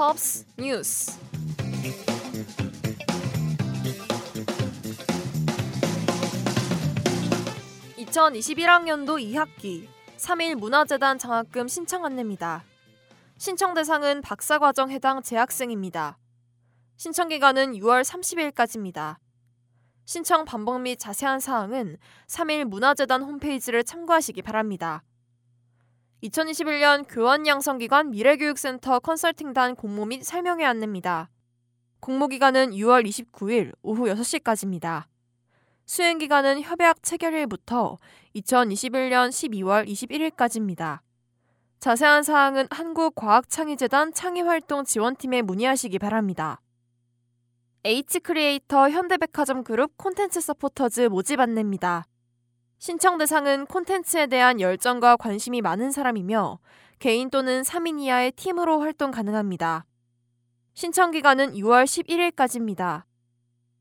헙스 뉴스. 2021학년도 2학기 3일 문화재단 장학금 신청 안내입니다. 신청 대상은 박사과정 해당 재학생입니다. 신청 기간은 6월 30일까지입니다. 신청 방법 및 자세한 사항은 3일 문화재단 홈페이지를 참고하시기 바랍니다. 2021년 교원양성기관 미래교육센터 컨설팅단 공모 및 설명회 안내입니다. 공모 기간은 6월 29일 오후 6시까지입니다. 수행 기간은 협약 체결일부터 2021년 12월 21일까지입니다. 자세한 사항은 한국과학창의재단 창의활동 지원팀에 문의하시기 바랍니다. H크리에이터 현대백화점 그룹 콘텐츠 서포터즈 모집 안내입니다. 신청 대상은 콘텐츠에 대한 열정과 관심이 많은 사람이며 개인 또는 3인 이하의 팀으로 활동 가능합니다. 신청 기간은 6월 11일까지입니다.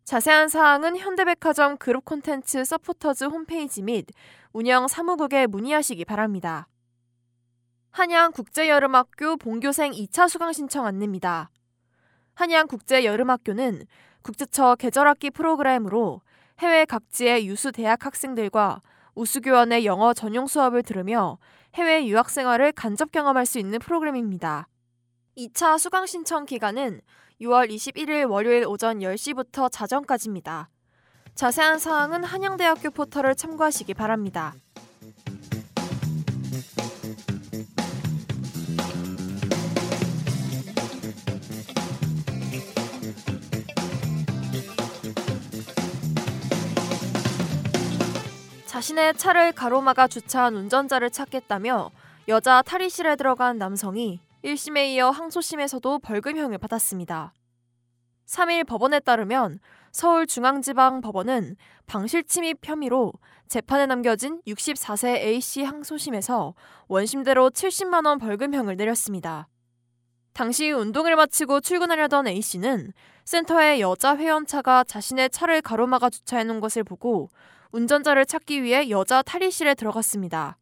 자세한 사항은 현대백화점 그룹 콘텐츠 서포터즈 홈페이지 및 운영 사무국에 문의하시기 바랍니다. 한양국제여름학교 본교생 2차 수강 신청 안내입니다. 한양국제여름학교는 국제처 계절학기 프로그램으로 해외 각지의 유수 대학 학생들과 우수교원의 영어 전용 수업을 들으며 해외 유학 생활을 간접 경험할 수 있는 프로그램입니다. 2차 수강 신청 기간은 6월 21일 월요일 오전 10시부터 자정까지입니다. 자세한 사항은 한양대학교 포털을 참고하시기 바랍니다. 자신의 차를 가로막아 주차한 운전자를 찾겠다며 여자 탈의실에 들어간 남성이 1심에 이어 항소심에서도 벌금형을 받았습니다. 3일 법원에 따르면 서울중앙지방법원은 방실 침입 혐의로 재판에 남겨진 64세 A씨 항소심에서 원심대로 70만 원 벌금형을 내렸습니다. 당시 운동을 마치고 출근하려던 A씨는 센터에 여자 회원차가 자신의 차를 가로막아 주차해 놓은 것을 보고 운전자를 찾기 위해 여자 탈의실에 들어갔습니다.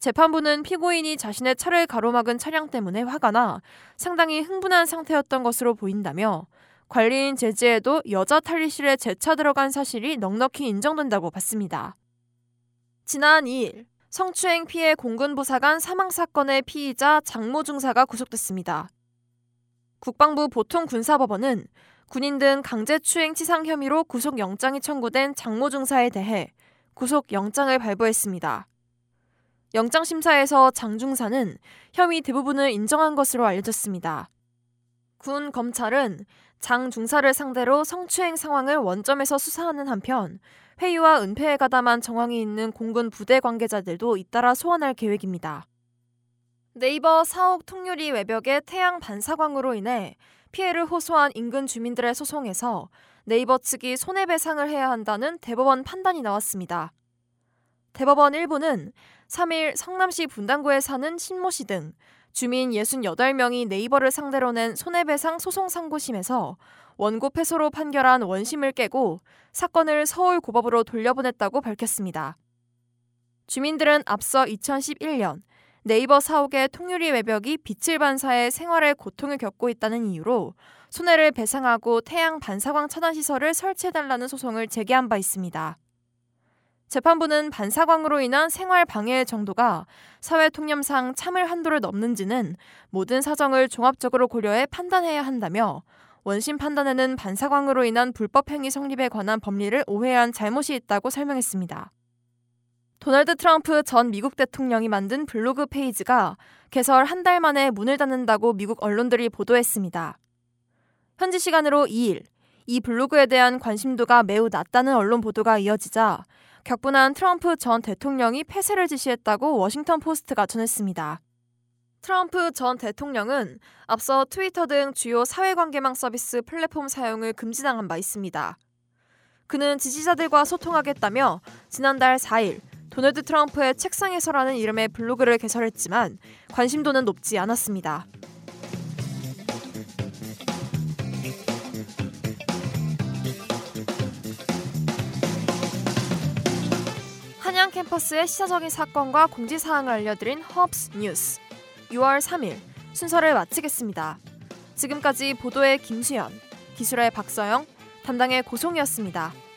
재판부는 피고인이 자신의 차를 가로막은 차량 때문에 화가 나 상당히 흥분한 상태였던 것으로 보인다며 관리인 제지에도 여자 탈의실에 재차 들어간 사실이 넉넉히 인정된다고 봤습니다. 지난 2일 성추행 피해 공군부사관 사망 사건의 피의자 장모 중사가 구속됐습니다. 국방부 보통군사법원은 군인 등 강제추행 치상 혐의로 구속영장이 청구된 장모 중사에 대해 구속영장을 발부했습니다. 영장심사에서 장 중사는 혐의 대부분을 인정한 것으로 알려졌습니다. 군 검찰은 장 중사를 상대로 성추행 상황을 원점에서 수사하는 한편 회유와 은폐에 가담한 정황이 있는 공군 부대 관계자들도 잇따라 소환할 계획입니다. 네이버 사옥 통유리 외벽의 태양 반사광으로 인해 피해를 호소한 인근 주민들의 소송에서 네이버 측이 손해배상을 해야 한다는 대법원 판단이 나왔습니다. 대법원 1부는 3일 성남시 분당구에 사는 신모 씨 등 주민 68명이 네이버를 상대로 낸 손해배상 소송 상고심에서 원고 패소로 판결한 원심을 깨고 사건을 서울 고법으로 돌려보냈다고 밝혔습니다. 주민들은 앞서 2011년 네이버 사옥의 통유리 외벽이 빛을 반사해 생활에 고통을 겪고 있다는 이유로 손해를 배상하고 태양 반사광 차단 시설을 설치해달라는 소송을 제기한 바 있습니다. 재판부는 반사광으로 인한 생활 방해 정도가 사회 통념상 참을 한도를 넘는지는 모든 사정을 종합적으로 고려해 판단해야 한다며 원심 판단에는 반사광으로 인한 불법 행위 성립에 관한 법리를 오해한 잘못이 있다고 설명했습니다. 도널드 트럼프 전 미국 대통령이 만든 블로그 페이지가 개설 한 달 만에 문을 닫는다고 미국 언론들이 보도했습니다. 현지 시간으로 2일, 이 블로그에 대한 관심도가 매우 낮다는 언론 보도가 이어지자 격분한 트럼프 전 대통령이 폐쇄를 지시했다고 워싱턴 포스트가 전했습니다. 트럼프 전 대통령은 앞서 트위터 등 주요 사회관계망 서비스 플랫폼 사용을 금지당한 바 있습니다. 그는 지지자들과 소통하겠다며 지난달 4일 도널드 트럼프의 책상에서라는 이름의 블로그를 개설했지만 관심도는 높지 않았습니다. 한양 캠퍼스의 시사적인 사건과 공지사항을 알려드린 허브스 뉴스 6월 3일 순서를 마치겠습니다. 지금까지 보도의 김수연, 기술의 박서영, 담당의 고송이었습니다.